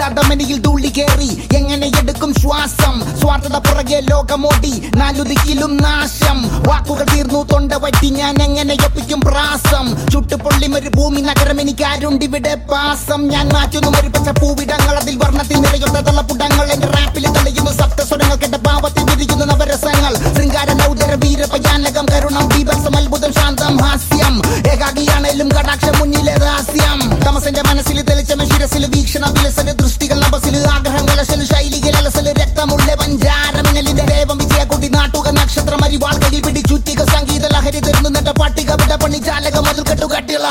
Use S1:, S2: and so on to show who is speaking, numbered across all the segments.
S1: ദടമനിയിൽ തുള്ളി കേറി. എങ്ങനെ എടുക്കും ശ്വാസം? സ്വാർത്ഥത പുറകെ ലോകമോടി. നാലുദിക്കിലും നാശം. വാക്കുകൾ തീർന്നു തൊണ്ട വറ്റി ഞാൻ എങ്ങനെ ഒപ്പിക്കും പ്രാസം? ചുട്ടുപൊള്ളി മരുഭൂമി നഗരം എനിക്ക് ആരുണ്ടിവിടെ പാസം? ഞാൻ മാറ്റുന്നു ഒരു പച്ച പൂവിടങ്ങൾ. അതിൽ വർണത്തിൽ നിറയുന്ന തള്ളപ്പുടങ്ങൾ എന്റെ റാപ്പിൽ തെളിയുന്നു സപ്തസ്വരങ്ങൾ. കേട്ട പാവത്തിൽ വിരിയുന്നു നവരസങ്ങൾ. ശൃംഗാര നൗദര വീരപയാനകം കരുണം ദീപസം അത്ഭുതം ശാന്തം ഹാസ്യം. ഏകാഗിയാണേലും കടാക്ഷം മുന്നിലെ രഹസ്യം. തമസന്റെ മനസ്സിൽ തെളിച്ചമ ശിരസിൽ വീക്ഷണ വിലസന ദൃഷ്ടികൾ നബസിൽ ആഗ്രഹങ്ങൾ ശൈലികൾ അലസൽ രക്തമുള്ള പഞ്ചാരമിനലിന്റെ ദേവം വിജയകുടി നാട്ടുക നക്ഷത്രം അരിവാൾ കയ്യിൽ പിടി ചുറ്റിക സംഗീത ലഹരി തരുന്നു നിന്റെ പട്ടിക വിട പണി ചാലക മതിൽ കെട്ടുകട്ടിള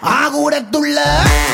S1: Agora tu love.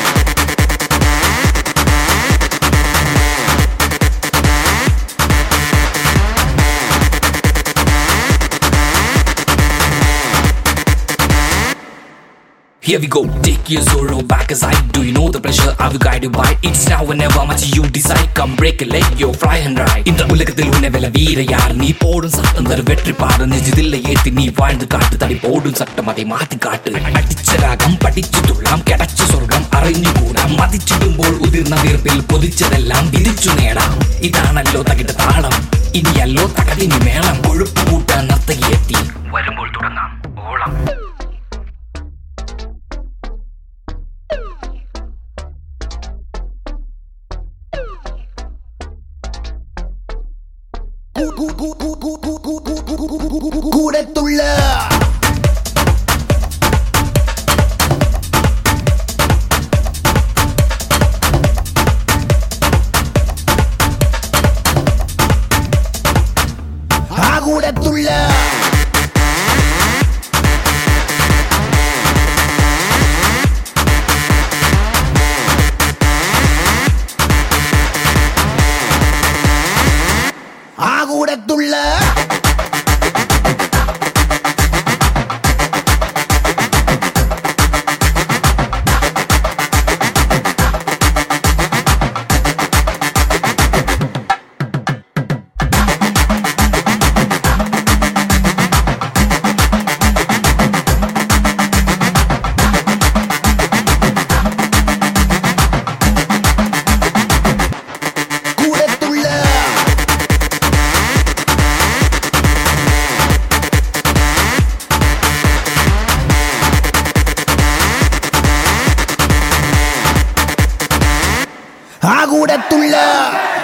S2: Here we go, take your sorrow back as I do. You know the pressure I will guide you by. It's now or never much you decide. Come break a leg, yo, fly and ride. இந்த உலகத்தில் உன்னை வெல்ல வீர யார் நீ போடும் சட்டம் தரு வெற்றி பாடு நெஞ்சிதில்லை ஏத்தி நீ வாழ்ந்து காட்டு தடி போடும் சட்டம் அதை மாத்தி காட்டு அடிச்ச ராகம் படிச்சு തുള്ളാം കിടച്ച സ്വർഗം അറിഞ്ഞുകൂടാം മതിച്ചിടുമ്പോൾ ഉതിർന്ന വീർപ്പിൽ പൊതിച്ചതെല്ലാം വിധിച്ചു നേടാം ഇതാണല്ലോ തകിട്ട താളം ഇനിയല്ലോ തകതിനി മേളം Cool and thriller 딱 놀라.
S1: Allah.